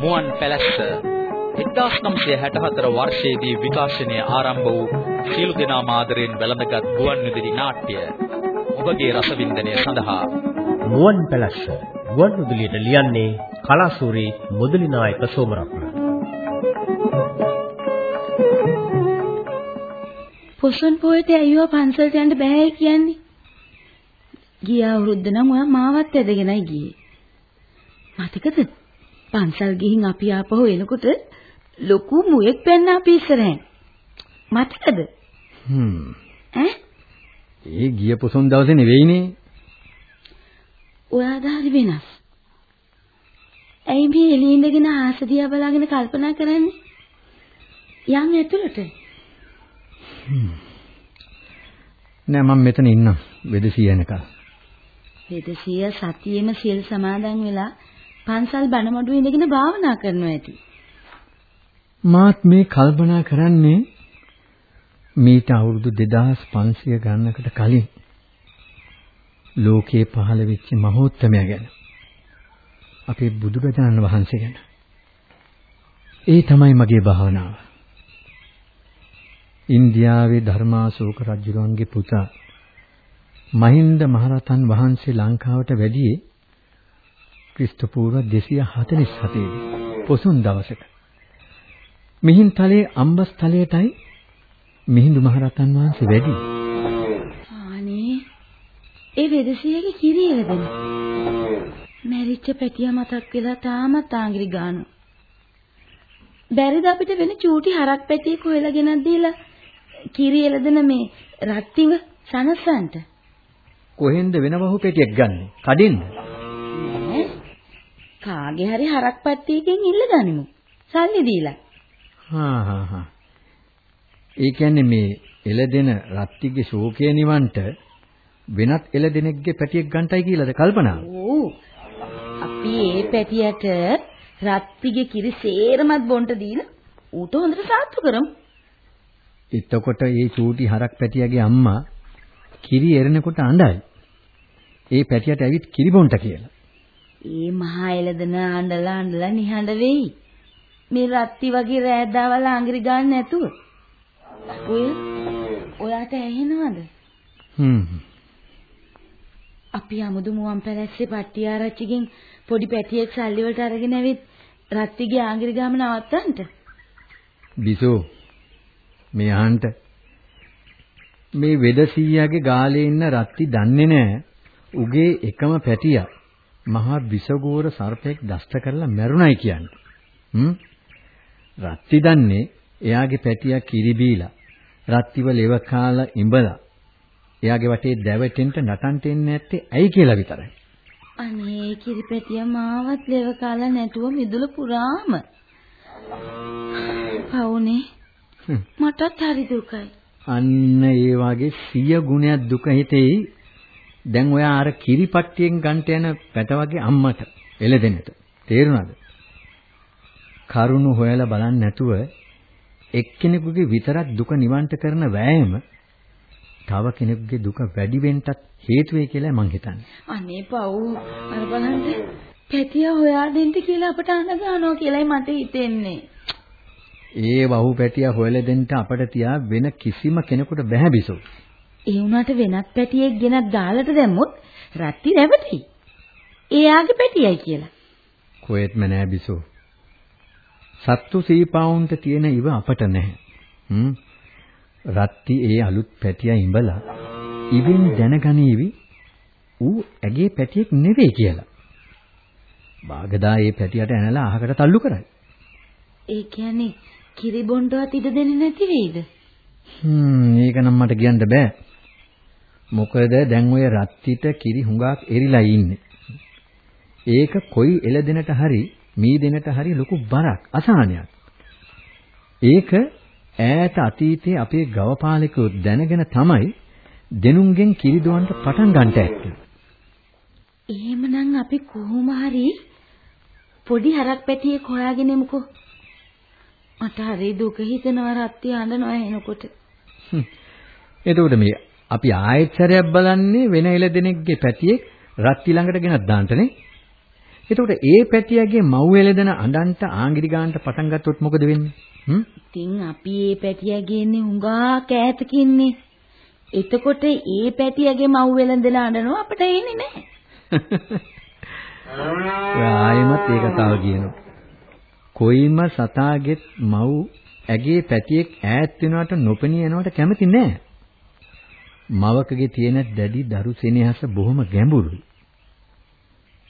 මුවන් පැලැස්ස 1964 වර්ෂයේදී විකාශනය ආරම්භ වූ සියලු දෙනා මාදරෙන් වැළඳගත් ගුවන් විදුලි නාට්‍ය ඔබගේ රසවින්දනය සඳහා. මුවන් පැලැස්ස ගුවන් විදුලියට ලියන්නේ කලාසූරි මුදලි නායක සෝමරත්න. පොසොන් පොයට ඇයිව පන්සලට යන්න බෑ කියන්නේ ගිය අවුරුද්ද නම් ඔයා මාවත් ඇදගෙනයි ගියේ මතකද පන්සල් ගිහින් අපි ආපහු එනකොට ලොකු මුවෙක් පැන්න අපි ඉස්සරහෙන්. මතකද? හ්ම්. ඈ? ඒ ගිය පොසොන් දවසේ නෙවෙයිනේ. ඔයාද හරි වෙනස්. ඇයි මේ එළියේ ඉඳගෙන ආසදියා බලාගෙන කල්පනා කරන්නේ? යන් ඇතුළට. නෑ මම මෙතන ඉන්නම් වෙදසිය එනකල්. වෙදසිය සතියෙම සිල් සමාදන් වෙලා පන්සල් බණමඩුවේ ඉඳගෙන භාවනා කරනවා ඇති. මාත් මේ කල්පනා කරන්නේ මීට අවුරුදු 2500 ගණනකට කලින් ලෝකේ පහළ වෙච්ච මහෝත්තමයා ගැන. අපේ බුදුරජාණන් වහන්සේ ගැන. ඒ තමයි මගේ භාවනාව. ඉන්දියාවේ ධර්මාශෝක රජුගේ පුතා මහින්ද මහරහතන් වහන්සේ ලංකාවට වැඩියේ ක්‍රිස්තු පූර්ව 247 දී පොසොන් දවසක මිහින්තලේ අම්බස්තලයටයි මිහිඳු මහරහතන් වහන්සේ වැඩි. අනේ ඒ වෙදසියගේ කිරි එළදෙන. මැරිච්ච පැටියා මතක් වෙලා තාමත් ආංගිරි ගානවා. බැරිද අපිට වෙන චූටි හරක් පැටියෙක් හොයලා ගෙනත් දීලා කිරි එළදෙන මේ රත්තිව සනසන්ට. කොහෙන්ද වෙන වහු පෙටියක් ගන්නෙ? කඩින්ද? කාගේ හරි හරක් පට්ටියකින් ඉල්ල ගනිමු. සල්ලි දීලා. හා හා හා. ඒ කියන්නේ මේ එළදෙන රත්තිගේ ශෝකය නිවන්ට වෙනත් එළදෙනෙක්ගේ පැටියෙක් ගන්ටයි කියලාද කල්පනා? ඔව්. අපි ඒ පැටියට රත්තිගේ කිරි සේරමත් බොන්ට දීලා ඌට හොඳට සාත්තු කරමු. එතකොට ඒ චූටි හරක් පැටියාගේ අම්මා කිරි එරෙනකොට අඬයි. ඒ පැටියට ඇවිත් කිරි බොන්ට කියලා. ඒ මහා එළදෙන අඬලා අඬලා නිහඬ වෙයි. මේ රත්ති වගේ රෑදාවල අඟිරි ගන්න නැතුව. ඔය ඔයාට ඇහෙනවද? හ්ම්. අපි අමුදු මුවන් පැලැස්සේ පට්ටි ආරච්චිගෙන් පොඩි පැටියෙක් සල්ලි වලට අරගෙන ඇවිත් රත්තිගේ ආඟිරි ගාම නවත්තන්නට. බිසෝ මේ අහන්ට මේ වෙදසීයාගේ ගාලේ ඉන්න රත්ති දන්නේ නැහැ උගේ එකම පැටියා මහා විසගෝර සර්පෙක් දෂ්ට කරලා මැරුණයි කියන්නේ. හ්ම් රත්ති දන්නේ එයාගේ පැටියා කිරි බීලා රත්තිව ලෙව කාලා ඉඹලා එයාගේ වටේ දැවටෙන්න නටන්න එන්නේ නැත්තේ ඇයි කියලා විතරයි. අනේ කිරිපැටියා මාවත් ලෙව කාලා නැතුව මිදුල පුරාම. පවුනේ. මටත් හරි දුකයි. අන්න ඒ වගේ සිය ගුණයක් දුක හිතෙයි. දැන් ඔයා අර කිරිපට්ටියෙන් ගන්ට යන පැට වගේ අම්මට එළදෙනට. තේරුණාද? කරුණු හොයලා බලන්නේ නැතුව එක්කෙනෙකුගේ විතරක් දුක නිවන්ට කරන වෑයම තව කෙනෙකුගේ දුක වැඩි වෙන්නත් හේතු වෙයි කියලා මං හිතන්නේ. අනේ පව් අර බලන්න පැටියා හොයා දෙන්න කියලා අපට අඬ ගන්නවා කියලායි මට හිතෙන්නේ. ඒ වහු පැටියා හොයලා දෙන්න අපට තියා වෙන කිසිම කෙනෙකුට බැහැ බිසෝ. ඒ වුණාට වෙනත් පැටියෙක් ගෙනත් දාලට දැම්මොත් රත්ති නැවතී. එයාගේ පැටියයි කියලා. කොහෙත්ම නෑ බිසෝ. සත්තු සීපාවුන්ට තියෙන ඉව අපට නැහැ. හ්ම්. රත්ති ඒ අලුත් පැටියා ඉඹලා ඉවෙන් දැනගනීවි ඌ ඇගේ පැටියෙක් නෙවෙයි කියලා. බාගදා ඒ පැටියට ඇනලා අහකට තල්ලු කරයි. ඒ කියන්නේ කිරි බොණ්ඩවත් ඉඩ දෙන්නේ නැති වෙයිද? හ්ම් ඒක නම් මට කියන්න බෑ. මොකද දැන් ඔය රත්තිට කිරි හුඟක් එරිලා ඉන්නේ. ඒක කොයි එළදෙනට හරි මී දෙනට හරි ලොකු බරක් අසහනයක්. ඒක ඈත අතීතයේ අපේ ගවපාලකයෝ දැනගෙන තමයි දෙනුන්ගෙන් කිරි දොවන්ට පටන් ගන්නට ඇත්තේ. එහෙමනම් අපි කොහොම හරි පොඩි හරක් පැටියෙක් හොයාගෙන එමුකෝ. මට හරි දුක හිතෙනවා රත්ති අඬනවා එනකොට. එතකොට මේ අපි ආයෙත් සැරයක් බලන්නේ වෙන එළදෙනෙක්ගේ පැටියෙක් රත්ති ළඟට ගෙනත් දාන්නනේ. එතකොට ඒ පැටියාගේ මව් එළදෙන අඬන්ට ආංගිරි ගන්නට පටන් ගත්තොත් මොකද වෙන්නේ? හ්ම්? ඉතින් අපි මේ පැටියාගේ ඉන්නේ හුඟා කෑතකින්නේ. එතකොට ඒ පැටියාගේ මව් වෙලඳලා අඬනවා අපිට එන්නේ නැහැ. ආයෙමත් ඒ කතාව කියනවා. කොයිම සතාගෙත් මව් ඇගේ පැටියෙක් ඈත් වෙනවට නොපෙනී යනවට කැමති නෑ. මවකගේ තියෙන දැඩි දරු සෙනෙහස බොහොම ගැඹුරුයි.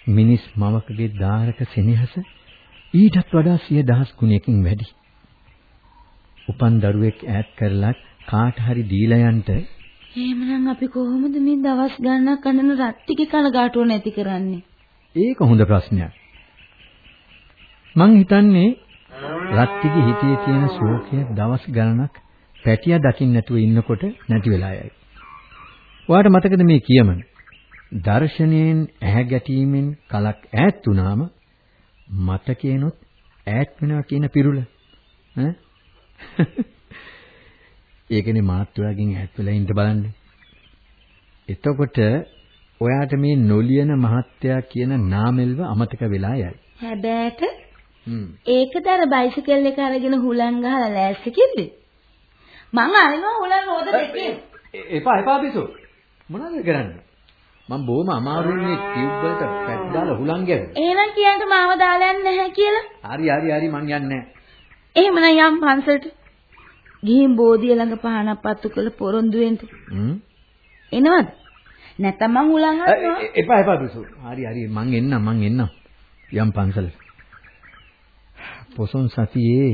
මිනිස් මවකගේ දාරක සෙනෙහස ඊටත් වඩා සිය දහස් ගුණයකින් වැඩි. උපන් දරුවෙක් ඈත් කරලා කාට හරි දීලා යන්න එහෙමනම් අපි කොහොමද මේ දවස් ගණනක් අඬන රත්තිගේ කනගාටුව නැති කරන්නේ? ඒක හොඳ ප්‍රශ්නයක්. මං හිතන්නේ රත්තිගේ හිතේ තියෙන ශෝකය දවස් ගණනක් පැටියා දකින්න නැතුව ඉන්නකොට නැති වෙලා යයි. ඔයාට මතකද මේ කියමන? දර්ශනයෙන් ඇහැ ගැටීමෙන් කලක් ඈත් වුණාම මතකේනොත් ඈත් වෙනවා කියන පිරුල. ඈ? ඒකනේ මාත් ඔයාගෙන් ඈත් වෙලා ඉන්න බලන්නේ. එතකොට ඔයාට මේ නොලියන මහත්තයා කියන නාමෙල්ව අමතක වෙලා යයි. හැබෑට. ඒකද අර බයිසිකල් එක අරගෙන හුලං ගහලා ලෑස්ති කිව්වේ. මං අරිනවා හුලං රෝද දෙකේ. එපා එපා බිසෝ. මොනවද කරන්නේ? මම බොහොම අමාරුවෙන් මේ ටියුබ් වලට පැට් දාලා හුලං ගැව්වා. එහෙනම් කියන්න මාව දාලා යන්නේ නැහැ කියලා. හරි හරි හරි මං යන්නේ නැහැ. එහෙමනම් යම් පන්සලට. ගිහින් බෝධිය ළඟ පහනක් පත්තු කළ පොරොන්දු වෙන්න. හ්ම්. එනවද? නැත්නම් මං හුලං හදනවා. එපා එපා බිසෝ. හරි හරි මං එන්නම් මං එන්නම්. යම් පන්සල. පොසොන් සතියේ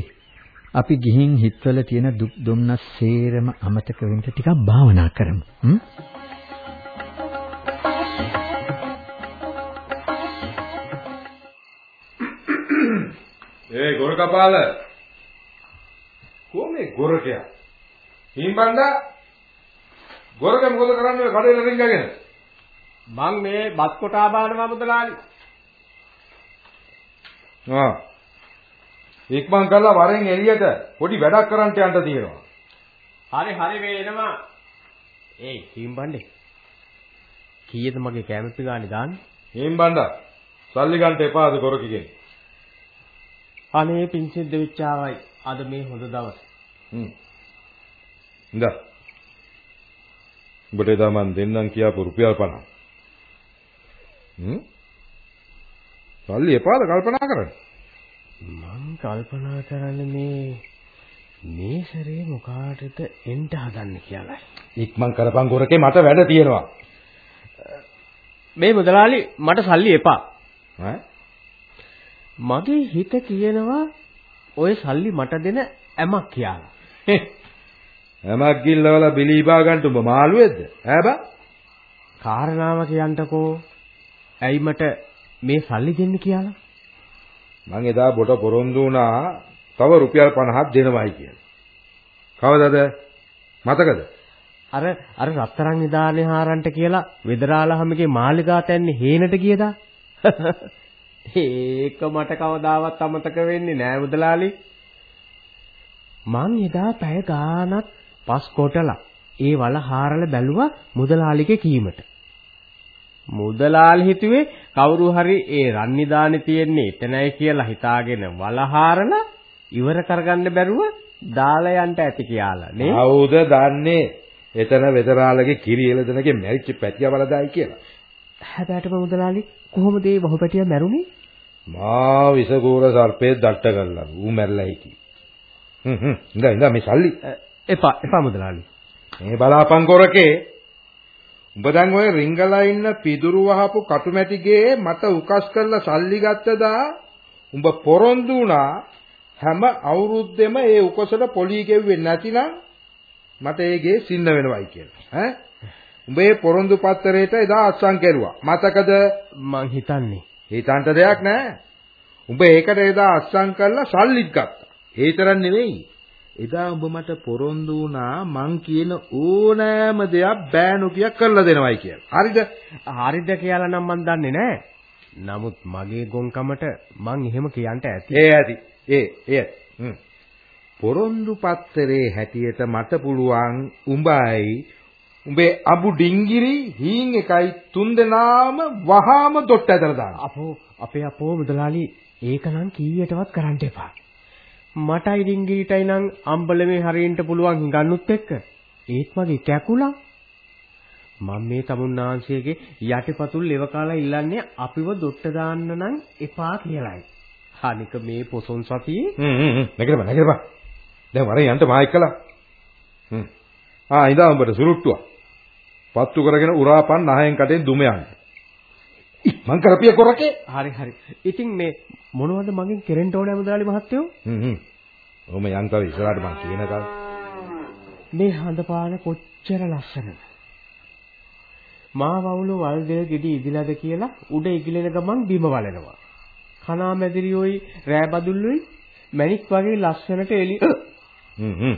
අපි ගිහින් හිතවල තියෙන දුක් දුම්නස් සේරම අමතක වෙන්න ටිකක් භාවනා කරමු. හ්ම්? ඒ ගොර කපාල කොහොමද ගොරකයා හිම්බන්දා ගොරක මොකද කරන්නේ කඩේල රින්ගගෙන මං මේ බත් කොටා බානවා මුදලාලි. ආ ඉක්මන් කරලා වරෙන් එළියට පොඩි වැඩක් කරන්න යන්න තියෙනවා හරි හරි මේ එනවා. ඒයි කීම්බන්නේ. කීයද මගේ කැමති ගානේ දාන්නේ? හිම්බන්දා සල්ලි ගන්න එපාද ගොරකගෙන් අනේ පිංසිද්ද වෙච්චාවයි. අද මේ හොඳ දවස්. හ්ම් ඉඳා උඹට එදා මන් දෙන්නම් කියාපු රුපියල් 50 හ්ම් සල්ලි එපාද කල්පනා කරන්න මං කල්පනා කරන්නේ මේ මේ සැරේ මොකාටද එන්න හදන්නේ කියලායි. ඉක්මන් කරපන් ගොරකේ මට වැඩ තියෙනවා මේ මුදලාලි මට සල්ලි එපා. ඈ මගේ හිත කියනවා ඔය සල්ලි මට දෙන ඇමක් කියලා. හැමක් ගිල්ලවල බිලීබා ගන්න උඹ මාළුවේද ඈ බා කාරණාව කියන්ටකෝ. ඇයි මට මේ සල්ලි දෙන්න කියලා? මං එදා බොට පොරොන්දු වුණා තව රුපියල් 50ක් දෙනවයි කියලා. කවදද? මතකද? අර අර රත්තරන් නිදානේ හාරන්ට කියලා වෙදරාලහමගේ මාලිගා තැන්නේ හේනට ගියදා. ඒක මට කවදාවත් අමතක වෙන්නේ නෑ මුදලාලි. මං එදා පැය ගාණක් පස් කොටලා ඒ වල හාරලා බැලුවා මුදලාලිගේ කීමට. මුදලාලි හිතුවේ කවුරු හරි ඒ රන්නිදානේ තියෙන්නේ එතනයි කියලා හිතාගෙන වල හාරලා ඉවර කරගන්න බැරුව දාලා යන්න ඇති කියලා නේ. කවුද දන්නේ? එතන වෙදරාලගේ කිරි එළදෙනගේ මැරිච්ච පැටියා බලදායි කියලා. හැබැයිටම මුදලාලි කොහොමද ඒ වහපැටියා මැරුණේ? මා විසකූර සර්පේ දට්ට කරලා ඌ මැරලා හිටි. හ්ම් හ්ම් ඉඳා ඉඳා මේ සල්ලි. එපා එපා මුදලාලි. මේ බලාපන් කොරකේ. උඹ දැන් ඔය රිංගලා ඉන්න පිදුරු වහපු කටුමැටිගේ මට උකස් කරලා සල්ලි ගත්තදා උඹ පොරොන්දු වුණා හැම අවුරුද්දෙම ඒ උකසට පොලි ගෙව්වේ නැතිනම් මට ඒ ගේ සින්න වෙනවයි කියලා. ඈ උඹේ පොරොන්දු පත්තරේට එදා අත්සන් කෙරුවා. මතකද? මං හිතන්නේ හිතන්ට දෙයක් නැහැ. උඹ ඒකට එදා අත්සන් කරලා සල්ලිත් ගත්තා. ඒ තරම් නෙවෙයි. එදා උඹ මට පොරොන්දු වුණා මං කියන ඕනෑම දෙයක් බෑනු කිය කරලා දෙනවයි කියලා. හරිද? හරිද කියලා නම් මන් දන්නේ නැහැ. නමුත් මගේ ගොන්කමට මං එහෙම කියන්න ඇති. ඒ ඇති. ඒ ඒ. හ්ම්. පොරොන්දු පත්තරේ හැටියට මට පුළුවන් උඹයි උඹේ අබු ඩිංගිරි හීන් එකයි තුන් දෙනාම වහාම දොට්ට ඇදලා දාන්න. අපෝ අපේ අපෝ මුදලාලි ඒකනම් කීයටවත් කරන්න එපා. මටයි ඩිංගිරිටයි නම් අම්බලමේ හරියන්න පුළුවන් ගන්නුත් එක්ක. ඒත් මගේ කැකුලා මම මේ තමුන්නාංශයේ යටිපතුල් ලෙව කාලා ඉල්ලන්නේ අපිව දොට්ට දාන්න නම් එපා කියලායි. අනික මේ පොසොන් සතියේ හ්ම් හ්ම් නැගිටපන් නැගිටපන්. දැන් වරේ යන්න මා එක්කලා. හ්ම්. ආ ඉඳා උඹට සුරුට්ටුවක්. පත්තු කරගෙන උරාපන් නහයෙන් කටෙන් දුම යන්න. මං කරපිය කොරකේ. හරි හරි. ඉතින් මේ මොනවද මගෙන් කෙරෙන්න ඕනේ මුදලාලි මහත්තයෝ? හ්ම් හ්ම්. ඔහොම යන් තව ඉස්සරහට මං කියනකල්. මේ හඳපාන කොච්චර ලස්සනද? මා වවුල වල් දෙල් ගෙඩි ඉදිලාද කියලා උඩ ඉගිලෙන ගමන් බිම වලනවා. කනා මැදිරියෝයි රෑ බදුල්ලුයි මැණික් වගේ ලස්සනට එලි හ්ම් හ්ම්.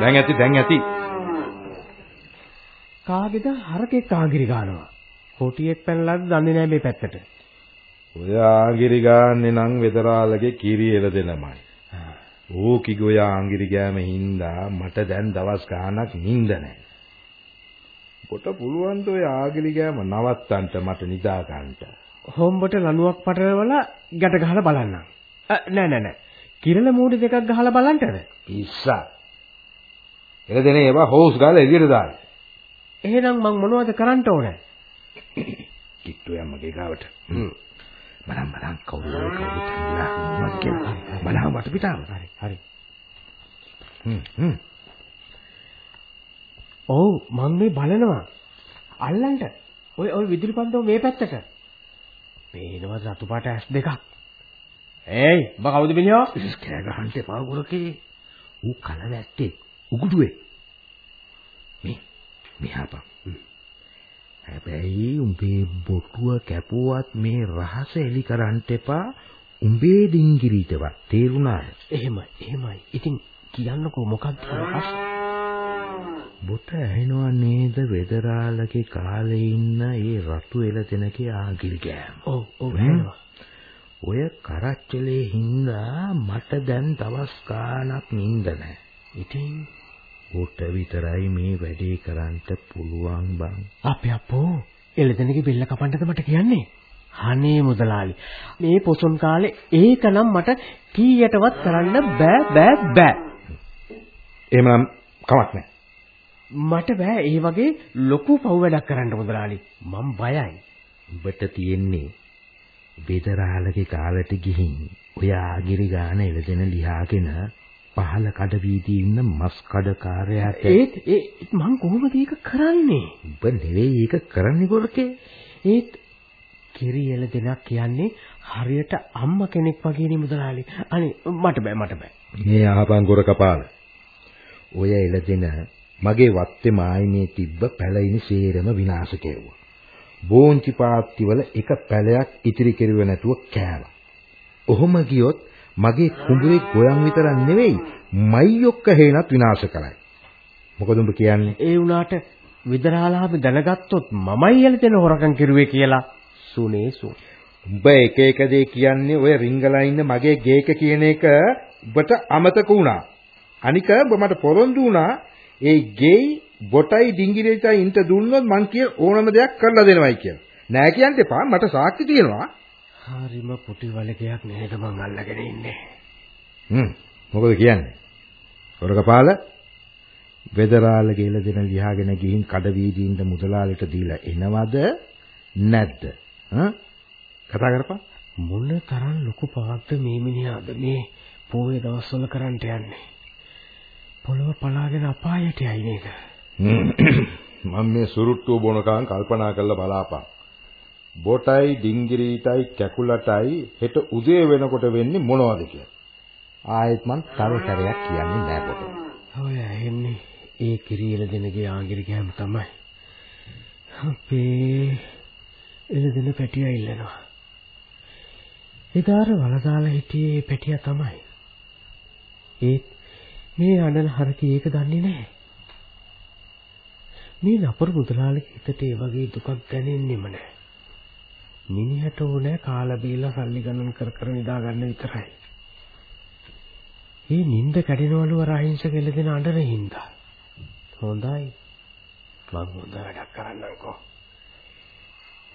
දැන් ඇති දැන් ඇති. කාගේද හරකෙක් ආගිරි ගන්නවා. කොටියෙක් පැනලාද දන්නේ නැහැ මේ පැත්තට. ඔය ආගිරි ගාන්නේ නම් වෙදරාලගේ කිරි එල දෙනමයි. ඕකිගේ ඔය ආගිරි ගෑම හින්දා මට දැන් දවස් ගාණක් නිින්ද නැහැ. කොට පුළුවන් ද ඔය ආගිරි ගෑම නවත්තන්න මට නිදා ගන්නට. හොම්බට ලණුවක් පටලවලා ගැට ගහලා බලන්නම්. නෑ නෑ නෑ. කිරල මූඩි දෙකක් ගහලා බලන්නද? පිස්සා. එල දෙන ඒවා හොස් ගාලා එළියට දාන්න. එහෙනම් මං මොනවද කරන්න ඕනේ? කිට්ටු යම්මගේ ගාවට. හ්ම්. බලන්න බලන්න කවුරු කවුරු තංගලා මොකද කියන්නේ. බලන්න මට පිටාව. හරි හරි. හ්ම් හ්ම්. ඔව් මං මේ බලනවා. අල්ලන්න. ඔය ඔය විදුලි පන්දම මේ පැත්තට. පේනවා රතු පාට ඇස් දෙකක්. ඒයි, ඔබ කවුද මිනිහා? ඉස් කෑ ගහන්න එපා ගොරකේ. ඌ කලවැත්තේ උගුඩුවේ. මේ මෙහාපන්. හැබැයි උඹේ බොටුව කැපුවත් මේ රහස එලි කරන්න එපා. උඹේ ඩිංගිරිටවත් තේරුණාද? එහෙමයි, එහෙමයි. ඉතින් කියන්නකෝ මොකක්ද රහස? බොට ඇහෙනවා නේද වෙදරාලගේ කාලේ ඉන්න ඒ රතු එල දෙනකේ ආගිරි ගෑම. ඔව්, ඔව් ඇහෙනවා. ඔය කරච්චලේ හින්දා මට දැන් දවස් ගාණක් නිින්ද නැහැ. ඉතින් ඌට විතරයි මේ වැඩේ කරන්න පුළුවන් බං. අපේ අපෝ එළදෙනගේ බෙල්ල කපන්නද මට කියන්නේ? අනේ මුදලාලි මේ පොසොන් කාලේ ඒකනම් මට කීයටවත් කරන්න බෑ බෑ බෑ. එහෙමනම් කමක් නැහැ. මට බෑ ඒ වගේ ලොකු පව් වැඩක් කරන්න මුදලාලි. මම බයයි. උඹට තියෙන්නේ බෙදරාලගේ කාලට ගිහින් ඔය ආගිරි ගාන එළදෙන ලියාගෙන පහල කඩ වීදී ඉන්න මස් කඩකාරයාට ඒත් ඒ මං කොහොමද ඒක කරන්නේ? උඹ නෙවෙයි ඒක කරන්නේ කොරකේ ඒත් කිරියල දෙනක් කියන්නේ හරියට අම්මා කෙනෙක් වගේ නේ මුදලාලි. අනේ මට බෑ මට බෑ. මේ ආපන් ගොර කපාල ඔය එළදෙන මගේ වත්තේ මායිමේ තිබ්බ පැලිනි සේරම විනාශ කෙරුවා බෝංචි පාත්තිවල එක පැලයක් ඉතිරි කෙරුවේ නැතුව කෑවා. ඔහොම ගියොත් මගේ කුඹුරේ ගොයන් විතරක් නෙවෙයි මයියොක්ක හේනත් විනාශ කරයි. මොකද උඹ කියන්නේ? ඒ වුණාට විදරාලාම දැනගත්තොත් මමයි එළදෙන හොරකම් කෙරුවේ කියලා සුනේ සු. උඹ එක එක දේ කියන්නේ ඔය රිංගලා ඉන්න මගේ ගේක කියන එක උඹට අමතක වුණා. අනික උඹ මට පොරොන්දු වුණා ඒ ගෙයි බොටයි ඩිංගිරිටයි ඉන්ට දුන්නොත් මං කිය ඕනම දෙයක් කරලා දෙනවයි කියලා. නෑ කියන්න එපා මට සාක්ෂි තියෙනවා. හරිම පුටි වලකයක් නේද මං අල්ලගෙන ඉන්නේ. හ්ම් මොකද කියන්නේ? හොරකපාල වෙදරාල ගෙල දෙන ලියාගෙන ගිහින් කඩ වීදීන්ට මුදලාලට දීලා එනවද නැද්ද? හ්ම් කතා කරපන්. මොන තරම් ලොකු පාක්ද මේ මිනිහාද මේ පොයේ දවස්වල කරන්ට යන්නේ. පොළව පලාගෙන අපායට යයි නේද? මම මේ සුරුට්ටුව බොනකන් කල්පනා කරලා බලාපන්. බොටයි ඩිංගිරීටයි කැකුලටයි හෙට උදේ වෙනකොට වෙන්නේ මොනවද කියලා. ආයෙත් මං තව සැරයක් කියන්නේ නෑ පොත. ඔය එන්නේ ඒ කිරියල දෙනගේ ආගිරි ගෑම තමයි. අපේ එළදෙන පැටියා ඉල්ලනවා. එදාර වලදාලා හිටියේ පැටියා තමයි. ඒත් මේ අඬන හරකේ ඒක දන්නේ නැහැ. මේ නපුරු මුදලාලගේ හිතට ඒ වගේ දුකක් දැනෙන්නෙම නැහැ. මිනිහට ඕනේ කාලා බීලා සල්ලි ගණන් කර කර නිදා ගන්න විතරයි. මේ නිින්ද කැඩෙනවලු අර අහිංසක එළදෙන අඬන හින්දා. හොඳයි. මං හොඳ වැඩක් කරන්නම්කෝ.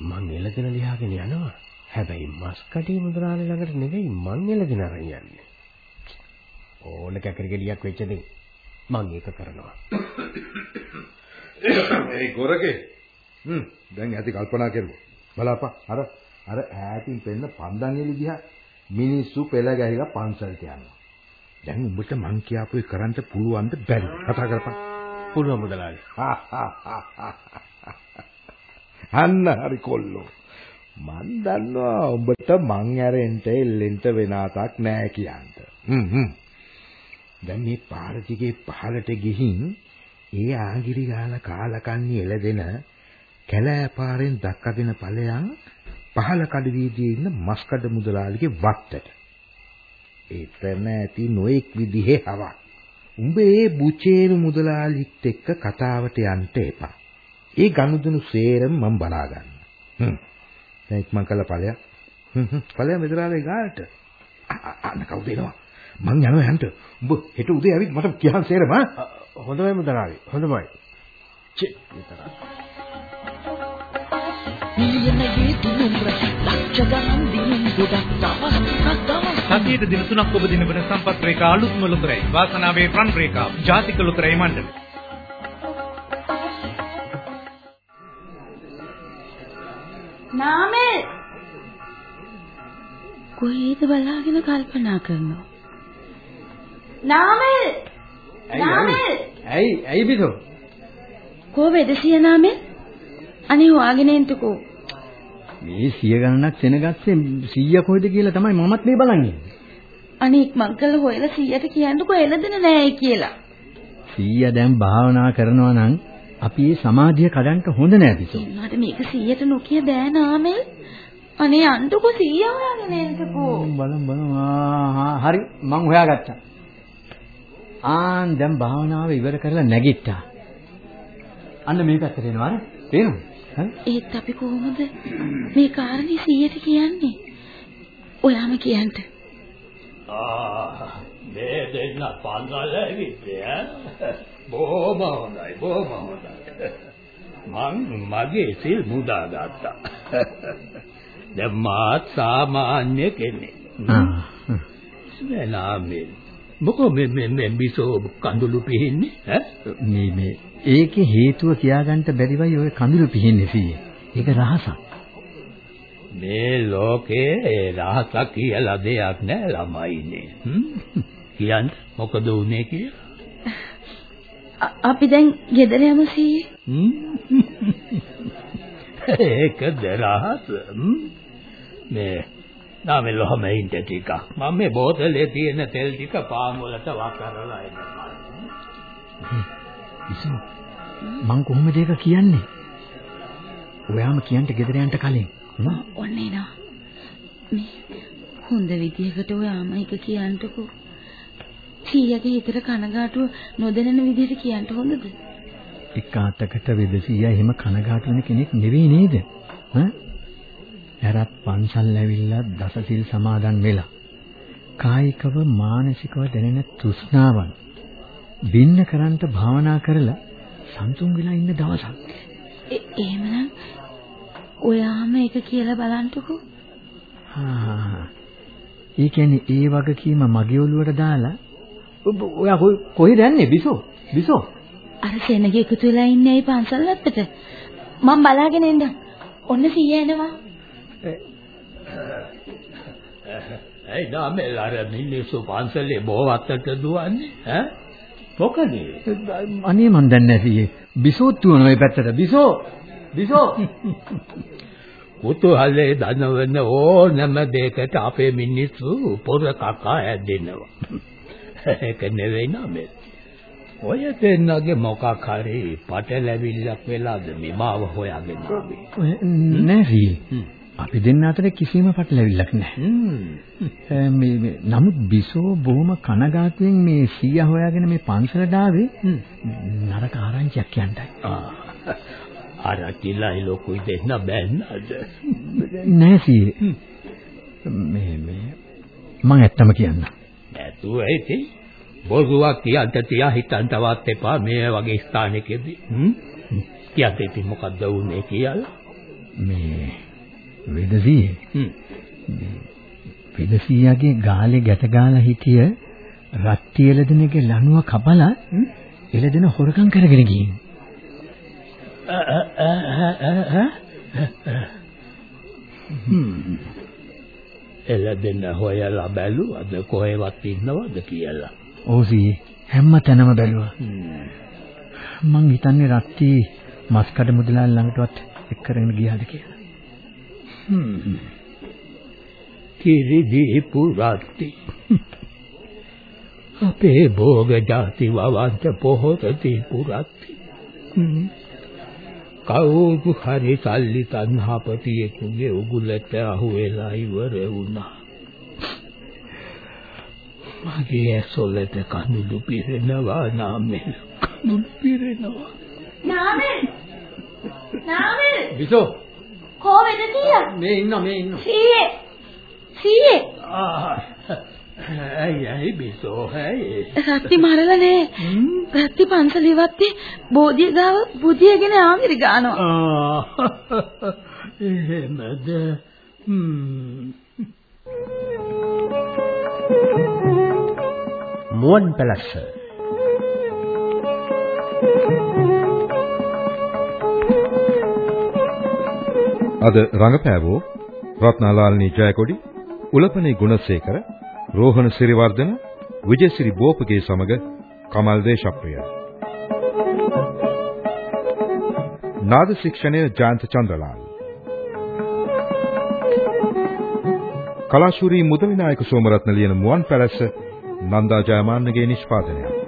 මං එළදෙන ලියාගෙන යනවා. හැබැයි මස් කටේ මුදලාලි ළඟට නෙවෙයි මං එළදෙන අරන් යන්නේ. ඕන කැකරි ගෙඩියක් වෙච්ච දෙයි. මං ඒක කරනවා. ඒ ගොරගේ හ්ම් දැන් ඇති කල්පනා කරුවා. බලපන් අර අර ඈතින් පෙන්න පන්දන් එලි දිහා මිනිස්සු පෙළ ගැහිලා පන්සලට යනවා. දැන් උඹට මං කියාපු ඒ කරන්න පුළුවන්ද බැරි කතා කරපන්. පුළුවන් මුදලාලි. අන්න හරි කොල්ලෝ. මන් දන්නවා උඹට මං ඇරෙන්න එල්ලෙන්න වෙනාතක් නෑ කියන්න. හ්ම්. දැන් මේ පාර දිගේ පහලට ගිහින් ඒ ආගිරි ගාලා කාලකන්ණි එළදෙන කැලෑ පාරෙන් දක්කගෙන ඵලයන් පහල කඩ වීදියේ ඉන්න මස්කඩ මුදලාලිගේ වත්තට. එතන ඇති නොඑක් විදිහේ හවක්. උඹ ඒ බුචේරු මුදලාලිත් එක්ක කතාවට යන්න එපා. ඒ ගනුදෙනු සේරම මම බලා ගන්න. හ්ම්. දැන් මං කළ ඵලයක්. හ්ම් හ්ම්. ඵලය මෙදරාවේ ගාට. අන්න කවුද එනවා? මං යනවා යන්න. උඹ හෙට උදේ ඇවිත් මට කියහන් සේරම ආ. හොඳයි මුදලාලි. හොඳමයි. චේ විතරයි. පිළියනගේ තුනුම්ර ලක්ෂ ගණන් දිනුම් ගොඩක් දවස් තුනක් දවස් සතියේ දින තුනක් ඔබ දිනවන සම්පත් රේඛා අලුත්ම ලොතරැයි. වාසනාවේ රන් රේඛා ජාතික ලොතරැයි මණ්ඩල. නාමල්! කොහේද බලාගෙන කල්පනා කරනවා? නාමල්! නාමල්! ඇයි ඇයි බිසෝ? කෝ වෙදසිය නාමල්? අනේ හොයාගෙන එන්ටකෝ මේ සිය ගණනක් සෙනගත්තේ 100 කොහෙද කියලා තමයි මමත් මේ බලන්නේ. අනේ ඉක්මන් කරලා හොයලා 100ට කියන්නකෝ එළදෙන නෑයි කියලා 100 දැන් භාවනා කරනවා නම් අපි මේ සමාධිය කඩන්න හොඳ නෑ බිසෝ. ඉන්නට මේක 100ට නොකිය බෑ නාමල් අනේ අන්ටකෝ 100 හොයාගෙන එන්ටකෝ බලමු බලමු. ආ හරි මං හොයාගත්තා. ආන් දැන් භාවනාව ඉවර කරලා නැගිට්ටා. අන්න මේ පැත්තට එනවා නේ. තේරුණා? ඒත් අපි කොහොමද? මේ කාරණේ 100ට කියන්නේ? ඔයාම කියන්න. මේ දෙන්න පන්සල් ඇවිත්ේ ඈ බොහොම හොඳයි බොහොම හොඳයි. මං මගේ සිල් මුදා ගත්තා. දැන් මාත් සාමාන්‍ය කෙනෙක්. ආ. නෑනාමේ මොකෝ මේ මේ මේ බිසෝ කඳුළු පිහින්නේ? ඈ? මේ මේ ඒකේ හේතුව කියාගන්න බැරිවයි ඔය කඳුළු පිහින්නේ සීයේ. ඒක රහසක්. මේ ලෝකේ ඒ රහසක් කියලා දෙයක් නෑ ළමයිනේ? කියන්න මොකද උනේ කියලා අපි දැන් ගෙදර යමු සීයේ හ්ම්? ඒක දරහස හ්ම්? මේ නාමෙ ලොහම ඉන්න ටික මම මේ බෝතලේ තියෙන තෙල් ටික පාන් වලට වකරලා එන්නම් ඉතින් මං කොහොමද ඒක කියන්නේ? ඔයාම කියන්න ගෙදර යන්න කලින්. හ්ම්? ඔන්න එනවා මේ හොඳ විදියකට ඔයාම එක කියන්නකෝ සීයාගේ හිතට කනගාටුව නොදැනෙන විදිහට කියන්න හොඳද එක අතකට වෙදසියා එහෙම කනගාටු වෙන කෙනෙක් නෙවෙයි නේද? ඈ? ඇරත් පන්සල් ඇවිල්ලා දසසිල් සමාදන් වෙලා කායිකව මානසිකව දැනෙන තෘෂ්ණාවන් බින්න කරන්ට භාවනා කරලා සන්තුන් වෙලා ඉන්න දවසක්. එහෙමනම් ඔයාම එක කියලා බලන්නකෝ ආ. ඒ කියන්නේ ඒ වගකීම මගේ ඔළුවට දාලා ඔබ ඔයා කොහෙද යන්නේ බිසෝ? බිසෝ. අර සෙනග එකතු වෙලා ඉන්නේ ඇයි පන්සල් වත්තට මම බලාගෙන ඉන්නම් ඔන්න සීයා එනවා ඇයි නාමෙල් අර මිනිස්සු පන්සලේ බෝවත්තට දුවන්නේ ඈ මොකද අනේ මන් දන්නේ නැතියේ. බිසෝත් තුන ඔය පැත්තට. බිසෝ. බිසෝ. කුතුහලේ දනවන ඕනම දෙයකට අපේ මිනිස්සු පොර කකා ඇදෙනවා. ඒක නෙවෙයි නමෙ. ඔය දෙන්නගේ මොකක් හරි පටලැවිල්ලක් වෙලාද මෙමාව හොයාගෙන ආවේ. ඔය නෑ සී. හ්ම්. අපි දෙන්න අතර කිසිම පටලැවිල්ලක් නැහැ. මේ නමුත් බිසෝ බොහොම කනගාටුවෙන් මේ සීයා හොයාගෙන මේ පන්සලට ආවේ නරක ආරංචියක් කියන්නයි. ආ. අර කිලයි ලොකුයි දෙන්න බැන්නද? නෑ සී. මේ මේ මම ඇත්තම කියන්න. නැතුව ඇති බොරුවක් කියන්න තියා හිතන්නවත් එපා මේ වගේ ස්ථානකෙදී. හ්ම්? කියත් ඉතින් මොකද්ද වුනේ කියලා? මේ වෙදසියේ. වෙදසියාගේ ගාලේ ගැට ගාලා හිටිය රත්ති එළදෙනගේ ලණුව කපලා එළදෙන හොරකම් කරගෙන ගිහින්. එළදෙන හොයලා බැලුවද කොහෙවත් ඉන්නවද කියලා. ඕසි හැම තැනම බැලුවා. මං හිතන්නේ රත්ති මස්කඩ මුදලාල් ළඟටවත් එක් කරගෙන ගියාද කියලා. කිරි දීපු රත්ති. අපේ භෝග ಜಾති වවන්ත පොහොත දීපු රත්ති. කවුරු හරි සල්ලි තණ්හාපතියෙකුගේ උගුලට අහු වෙලා ඉවර වුණා. මගේ ඇසොලට කඳුළු පිරෙනවා නාමෙල් කඳුළු පිරෙනවා. නාමල් නාමල් විසෝ කොහෙද සීයා මේ ඉන්න මේ ඉන්න. සීයේ. සීයේ? ඇයි ඇයි බිසෝ ඇයි? රත්ති මරලා නෑ රත්ති පන්සල ඉවත්තේ බෝධිය ගාව බුදියගෙන ආමිරි ගානවා. ආ එහෙමද? හ්ම්. මුවන් පැලස්ස අද රංගපෑවෝ රත්නාලාල්නී ජයකොඩි, උලපනේ ගුණසේකර, රෝහණ සිරිවර්ධන, විජේසිරි බෝපගේ සමග කමල් දේශප්‍රිය. නාද ශික්ෂණය ජයන්ත චන්ද්‍රලාල්. කලාශූරී මුදලිනායක සෝමරත්න ලියන මුවන් පැලැස්ස නන්දා ජයමාන්නගේ නිෂ්පාදනයක්.